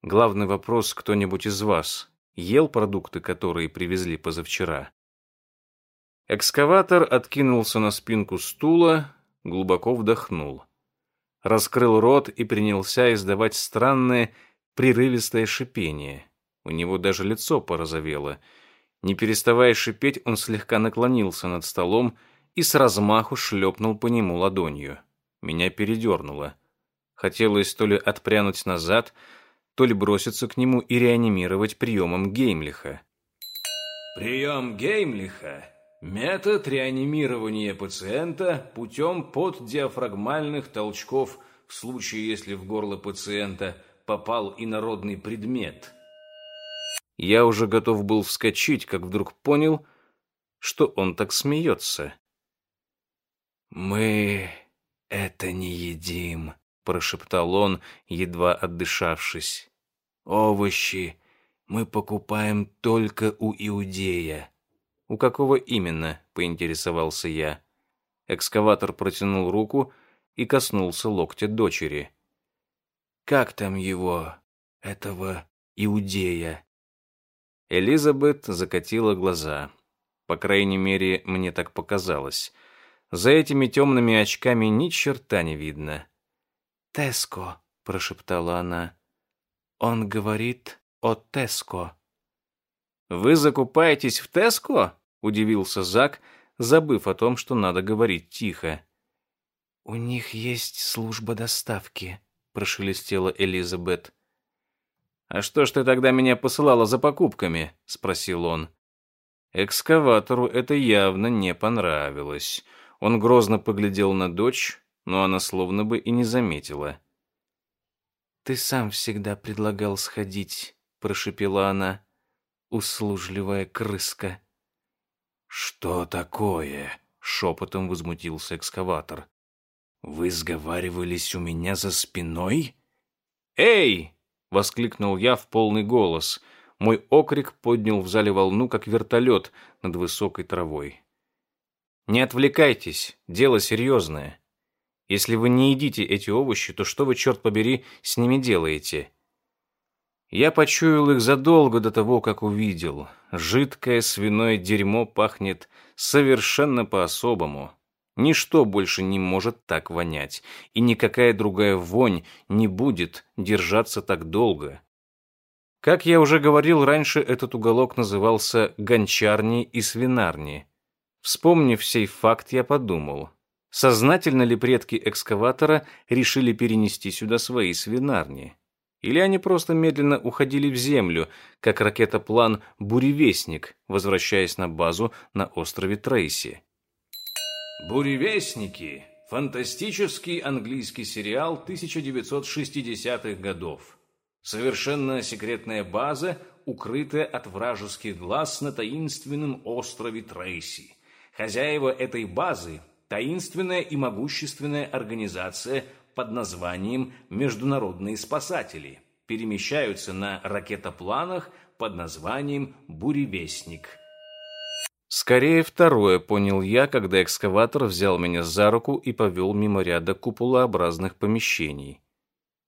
«Главный вопрос, кто-нибудь из вас ел продукты, которые привезли позавчера?» Экскаватор откинулся на спинку стула, глубоко вдохнул. Раскрыл рот и принялся издавать странное, прерывистое шипение. У него даже лицо порозовело. Не переставая шипеть, он слегка наклонился над столом и с размаху шлепнул по нему ладонью. Меня передернуло. Хотелось то ли отпрянуть назад, то ли броситься к нему и реанимировать приемом Геймлиха. «Прием Геймлиха Метод реанимирования пациента путем поддиафрагмальных толчков в случае, если в горло пациента попал инородный предмет. Я уже готов был вскочить, как вдруг понял, что он так смеется. «Мы это не едим», — прошептал он, едва отдышавшись. «Овощи мы покупаем только у иудея». «У какого именно?» — поинтересовался я. Экскаватор протянул руку и коснулся локтя дочери. «Как там его, этого иудея?» Элизабет закатила глаза. По крайней мере, мне так показалось. За этими темными очками ни черта не видно. «Теско», — прошептала она. «Он говорит о Теско». «Вы закупаетесь в Теско?» Удивился Зак, забыв о том, что надо говорить тихо. У них есть служба доставки, прошелестела Элизабет. А что ж ты тогда меня посылала за покупками? спросил он. Экскаватору это явно не понравилось. Он грозно поглядел на дочь, но она словно бы и не заметила. Ты сам всегда предлагал сходить, прошепела она. Услужливая крыска. «Что такое?» — шепотом возмутился экскаватор. «Вы сговаривались у меня за спиной?» «Эй!» — воскликнул я в полный голос. Мой окрик поднял в зале волну, как вертолет над высокой травой. «Не отвлекайтесь, дело серьезное. Если вы не едите эти овощи, то что вы, черт побери, с ними делаете?» Я почуял их задолго до того, как увидел. Жидкое свиное дерьмо пахнет совершенно по-особому. Ничто больше не может так вонять, и никакая другая вонь не будет держаться так долго. Как я уже говорил раньше, этот уголок назывался гончарней и свинарней. Вспомнив сей факт, я подумал, сознательно ли предки экскаватора решили перенести сюда свои свинарни? Или они просто медленно уходили в землю, как ракетоплан «Буревестник», возвращаясь на базу на острове Трейси. «Буревестники» — фантастический английский сериал 1960-х годов. Совершенно секретная база, укрытая от вражеских глаз на таинственном острове Трейси. Хозяева этой базы — таинственная и могущественная организация — под названием «Международные спасатели» перемещаются на ракетопланах под названием «Буревестник». Скорее второе, понял я, когда экскаватор взял меня за руку и повел мимо ряда куполообразных помещений.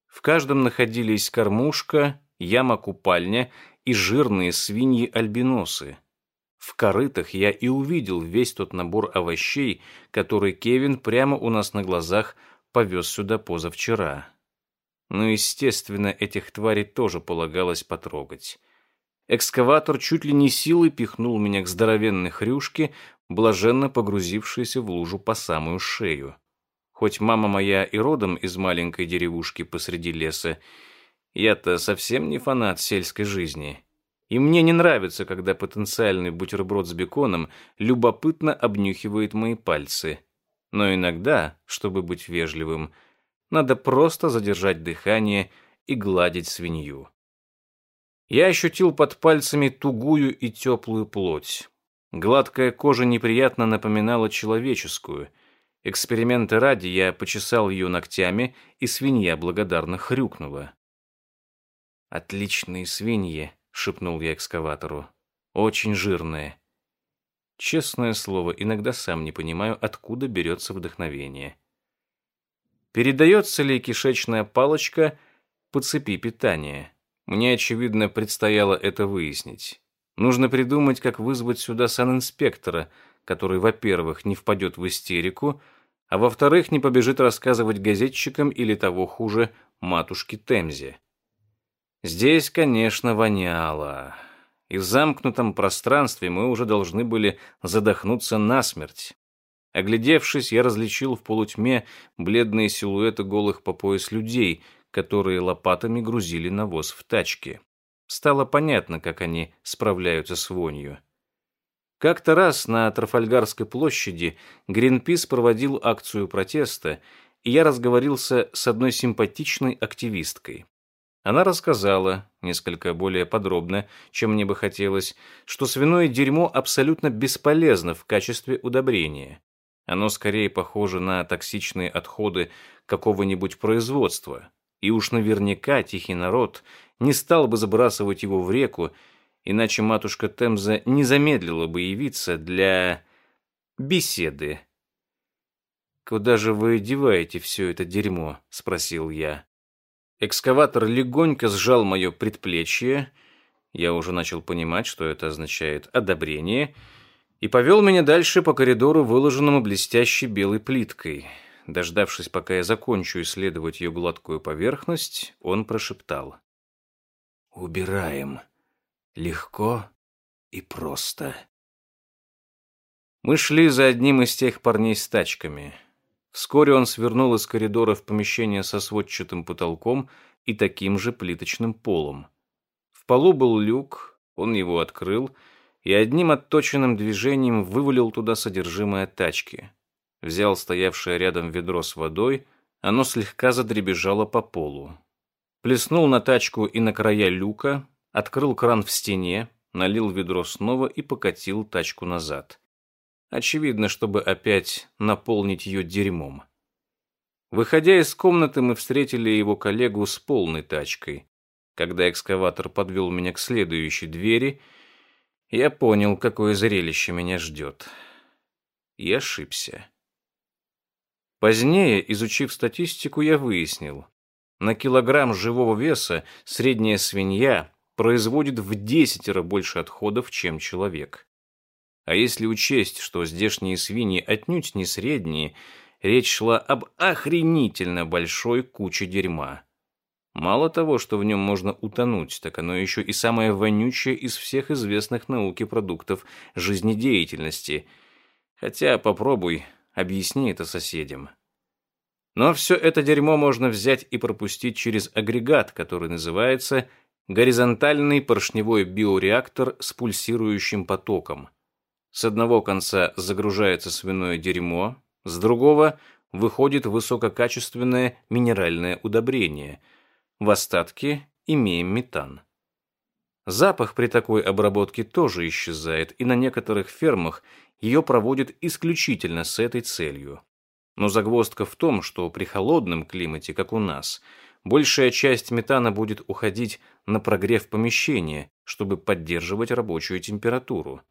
В каждом находились кормушка, яма-купальня и жирные свиньи-альбиносы. В корытах я и увидел весь тот набор овощей, который Кевин прямо у нас на глазах повез сюда позавчера. Но, естественно, этих тварей тоже полагалось потрогать. Экскаватор чуть ли не силой пихнул меня к здоровенной хрюшке, блаженно погрузившейся в лужу по самую шею. Хоть мама моя и родом из маленькой деревушки посреди леса, я-то совсем не фанат сельской жизни. И мне не нравится, когда потенциальный бутерброд с беконом любопытно обнюхивает мои пальцы. Но иногда, чтобы быть вежливым, надо просто задержать дыхание и гладить свинью. Я ощутил под пальцами тугую и теплую плоть. Гладкая кожа неприятно напоминала человеческую. Эксперименты ради я почесал ее ногтями, и свинья благодарно хрюкнула. «Отличные свиньи», — шепнул я экскаватору. «Очень жирные». Честное слово, иногда сам не понимаю, откуда берется вдохновение. Передается ли кишечная палочка по цепи питания? Мне, очевидно, предстояло это выяснить. Нужно придумать, как вызвать сюда санинспектора, который, во-первых, не впадет в истерику, а во-вторых, не побежит рассказывать газетчикам или того хуже матушке Темзе. Здесь, конечно, воняло. И в замкнутом пространстве мы уже должны были задохнуться насмерть. Оглядевшись, я различил в полутьме бледные силуэты голых по пояс людей, которые лопатами грузили навоз в тачки. Стало понятно, как они справляются с вонью. Как-то раз на Трафальгарской площади Гринпис проводил акцию протеста, и я разговорился с одной симпатичной активисткой. Она рассказала, несколько более подробно, чем мне бы хотелось, что свиное дерьмо абсолютно бесполезно в качестве удобрения. Оно скорее похоже на токсичные отходы какого-нибудь производства, и уж наверняка тихий народ не стал бы забрасывать его в реку, иначе матушка Темза не замедлила бы явиться для беседы. «Куда же вы деваете все это дерьмо?» — спросил я. Экскаватор легонько сжал мое предплечье, я уже начал понимать, что это означает одобрение, и повел меня дальше по коридору, выложенному блестящей белой плиткой. Дождавшись, пока я закончу исследовать ее гладкую поверхность, он прошептал. «Убираем. Легко и просто». Мы шли за одним из тех парней с тачками. Вскоре он свернул из коридора в помещение со сводчатым потолком и таким же плиточным полом. В полу был люк, он его открыл и одним отточенным движением вывалил туда содержимое тачки взял стоявшее рядом ведро с водой, оно слегка задребезжало по полу. Плеснул на тачку и на края люка, открыл кран в стене, налил ведро снова и покатил тачку назад. Очевидно, чтобы опять наполнить ее дерьмом. Выходя из комнаты, мы встретили его коллегу с полной тачкой. Когда экскаватор подвел меня к следующей двери, я понял, какое зрелище меня ждет. И ошибся. Позднее, изучив статистику, я выяснил, на килограмм живого веса средняя свинья производит в десятеро больше отходов, чем человек. А если учесть, что здешние свиньи отнюдь не средние, речь шла об охренительно большой куче дерьма. Мало того, что в нем можно утонуть, так оно еще и самое вонючее из всех известных науке продуктов жизнедеятельности. Хотя попробуй, объясни это соседям. Но все это дерьмо можно взять и пропустить через агрегат, который называется горизонтальный поршневой биореактор с пульсирующим потоком. С одного конца загружается свиное дерьмо, с другого выходит высококачественное минеральное удобрение. В остатке имеем метан. Запах при такой обработке тоже исчезает, и на некоторых фермах ее проводят исключительно с этой целью. Но загвоздка в том, что при холодном климате, как у нас, большая часть метана будет уходить на прогрев помещения, чтобы поддерживать рабочую температуру.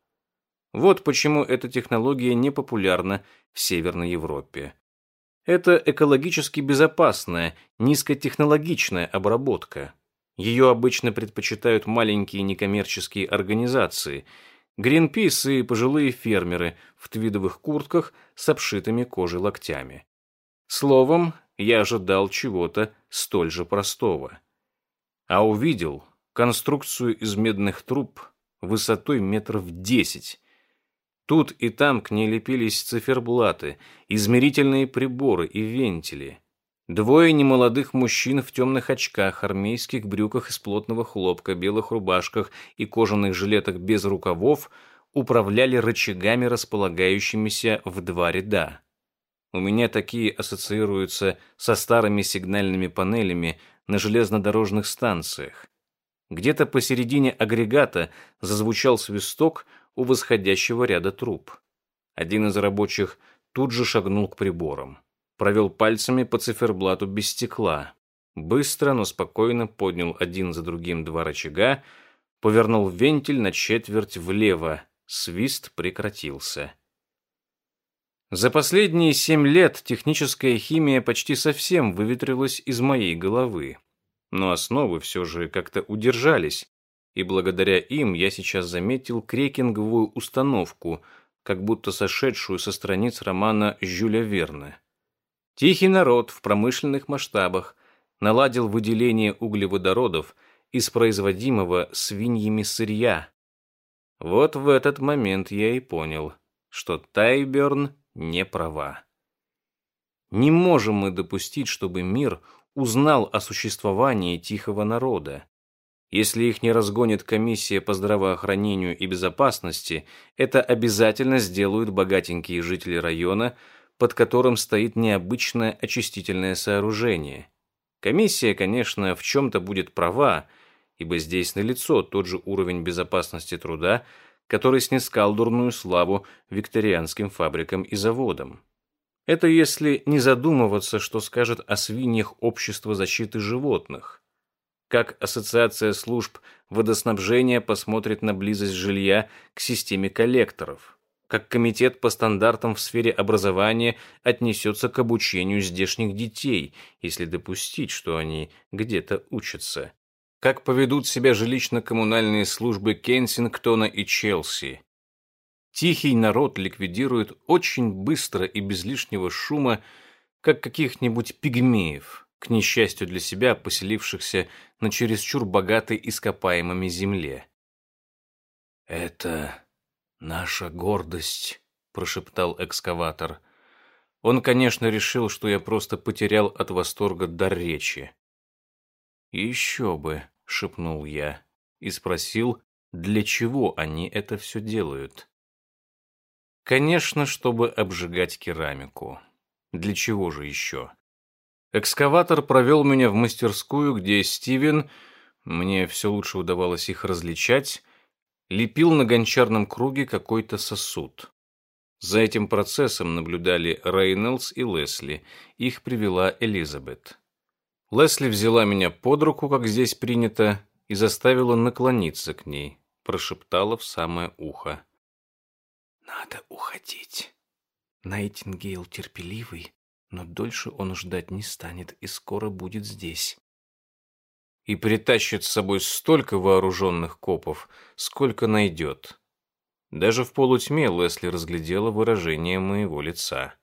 Вот почему эта технология не популярна в Северной Европе. Это экологически безопасная, низкотехнологичная обработка. Ее обычно предпочитают маленькие некоммерческие организации, Гринпис и пожилые фермеры в твидовых куртках с обшитыми кожей локтями. Словом, я ожидал чего-то столь же простого. А увидел конструкцию из медных труб высотой метров десять. Тут и там к ней лепились циферблаты, измерительные приборы и вентили. Двое немолодых мужчин в темных очках, армейских брюках из плотного хлопка, белых рубашках и кожаных жилетах без рукавов управляли рычагами, располагающимися в два ряда. У меня такие ассоциируются со старыми сигнальными панелями на железнодорожных станциях. Где-то посередине агрегата зазвучал свисток у восходящего ряда труб. Один из рабочих тут же шагнул к приборам. Провел пальцами по циферблату без стекла. Быстро, но спокойно поднял один за другим два рычага, повернул вентиль на четверть влево. Свист прекратился. За последние семь лет техническая химия почти совсем выветрилась из моей головы но основы все же как-то удержались, и благодаря им я сейчас заметил крекинговую установку, как будто сошедшую со страниц романа Жюля Верна. Тихий народ в промышленных масштабах наладил выделение углеводородов из производимого свиньями сырья. Вот в этот момент я и понял, что Тайберн не права. Не можем мы допустить, чтобы мир узнал о существовании тихого народа. Если их не разгонит комиссия по здравоохранению и безопасности, это обязательно сделают богатенькие жители района, под которым стоит необычное очистительное сооружение. Комиссия, конечно, в чем-то будет права, ибо здесь налицо тот же уровень безопасности труда, который снискал дурную славу викторианским фабрикам и заводам. Это если не задумываться, что скажет о свиньях Общество защиты животных. Как Ассоциация служб водоснабжения посмотрит на близость жилья к системе коллекторов. Как Комитет по стандартам в сфере образования отнесется к обучению здешних детей, если допустить, что они где-то учатся. Как поведут себя жилищно-коммунальные службы Кенсингтона и Челси. Тихий народ ликвидирует очень быстро и без лишнего шума, как каких-нибудь пигмеев, к несчастью для себя, поселившихся на чересчур богатой ископаемыми земле. «Это наша гордость», — прошептал экскаватор. Он, конечно, решил, что я просто потерял от восторга дар речи. «Еще бы», — шепнул я и спросил, для чего они это все делают. Конечно, чтобы обжигать керамику. Для чего же еще? Экскаватор провел меня в мастерскую, где Стивен, мне все лучше удавалось их различать, лепил на гончарном круге какой-то сосуд. За этим процессом наблюдали Рейнольдс и Лесли. Их привела Элизабет. Лесли взяла меня под руку, как здесь принято, и заставила наклониться к ней, прошептала в самое ухо. Надо уходить. Найтингейл терпеливый, но дольше он ждать не станет и скоро будет здесь. И притащит с собой столько вооруженных копов, сколько найдет. Даже в полутьме Лесли разглядела выражение моего лица.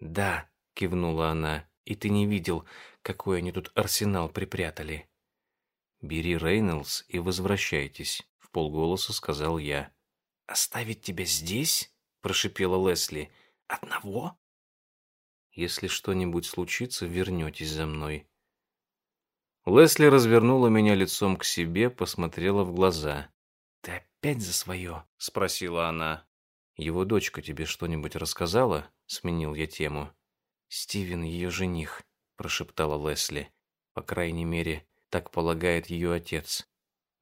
«Да», — кивнула она, — «и ты не видел, какой они тут арсенал припрятали». «Бери Рейнольдс и возвращайтесь», — в полголоса сказал я. «Оставить тебя здесь?» – прошипела Лесли. «Одного?» «Если что-нибудь случится, вернетесь за мной». Лесли развернула меня лицом к себе, посмотрела в глаза. «Ты опять за свое?» – спросила она. «Его дочка тебе что-нибудь рассказала?» – сменил я тему. «Стивен ее жених», – прошептала Лесли. «По крайней мере, так полагает ее отец.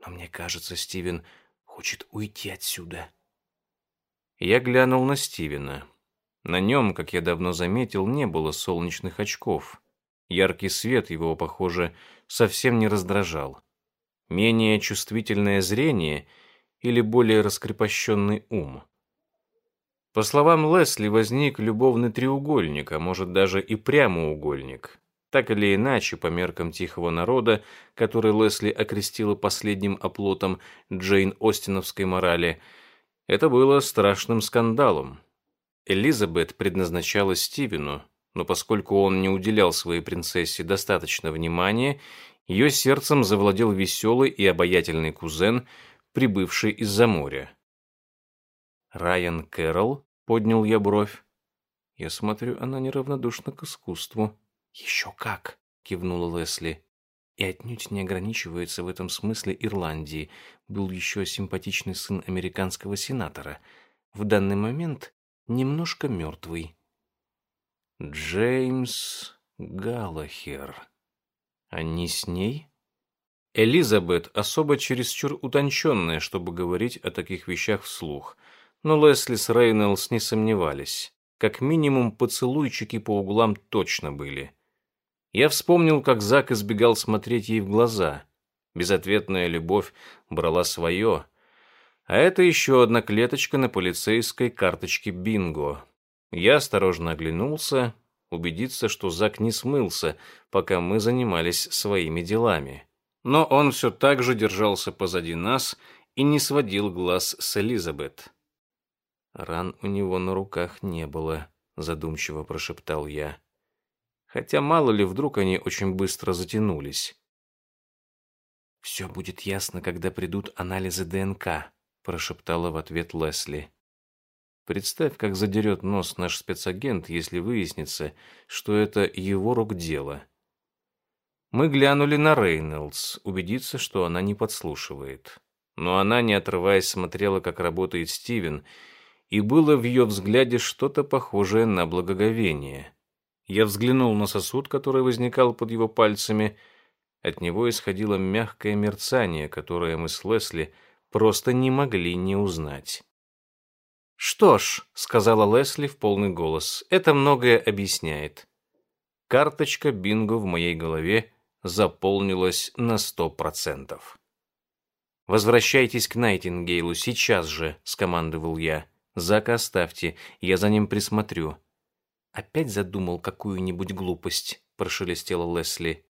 Но мне кажется, Стивен хочет уйти отсюда. Я глянул на Стивена. На нем, как я давно заметил, не было солнечных очков. Яркий свет его, похоже, совсем не раздражал. Менее чувствительное зрение или более раскрепощенный ум. По словам Лесли, возник любовный треугольник, а может даже и прямоугольник. Так или иначе, по меркам тихого народа, который Лесли окрестила последним оплотом Джейн Остиновской морали, это было страшным скандалом. Элизабет предназначалась Стивену, но поскольку он не уделял своей принцессе достаточно внимания, ее сердцем завладел веселый и обаятельный кузен, прибывший из-за моря. «Райан Кэрролл?» — поднял я бровь. «Я смотрю, она неравнодушна к искусству». «Еще как!» — кивнула Лесли. «И отнюдь не ограничивается в этом смысле Ирландии. Был еще симпатичный сын американского сенатора. В данный момент немножко мертвый». «Джеймс Галлахер. Они с ней?» Элизабет особо чересчур утонченная, чтобы говорить о таких вещах вслух, но Лесли с Рейнольдс не сомневались. Как минимум поцелуйчики по углам точно были. Я вспомнил, как Зак избегал смотреть ей в глаза. Безответная любовь брала свое. А это еще одна клеточка на полицейской карточке бинго. Я осторожно оглянулся, убедиться, что Зак не смылся, пока мы занимались своими делами. Но он все так же держался позади нас и не сводил глаз с Элизабет. Ран у него на руках не было, задумчиво прошептал я хотя мало ли вдруг они очень быстро затянулись. «Все будет ясно, когда придут анализы ДНК», — прошептала в ответ Лесли. «Представь, как задерет нос наш спецагент, если выяснится, что это его рук дело». Мы глянули на Рейнольдс, убедиться, что она не подслушивает. Но она, не отрываясь, смотрела, как работает Стивен, и было в ее взгляде что-то похожее на благоговение. Я взглянул на сосуд, который возникал под его пальцами. От него исходило мягкое мерцание, которое мы с Лесли просто не могли не узнать. «Что ж», — сказала Лесли в полный голос, — «это многое объясняет». Карточка бинго в моей голове заполнилась на сто процентов. «Возвращайтесь к Найтингейлу сейчас же», — скомандовал я. «Зака оставьте, я за ним присмотрю. «Опять задумал какую-нибудь глупость», — прошелестела Лесли.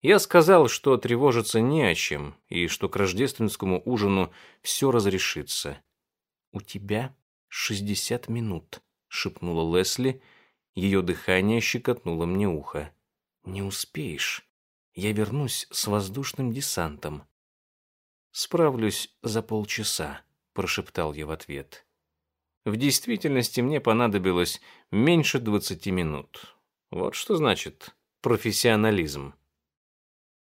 Я сказал, что тревожиться не о чем, и что к рождественскому ужину все разрешится. «У тебя шестьдесят минут», — шепнула Лесли. Ее дыхание щекотнуло мне ухо. «Не успеешь. Я вернусь с воздушным десантом». «Справлюсь за полчаса», — прошептал я в ответ. В действительности мне понадобилось меньше 20 минут. Вот что значит профессионализм.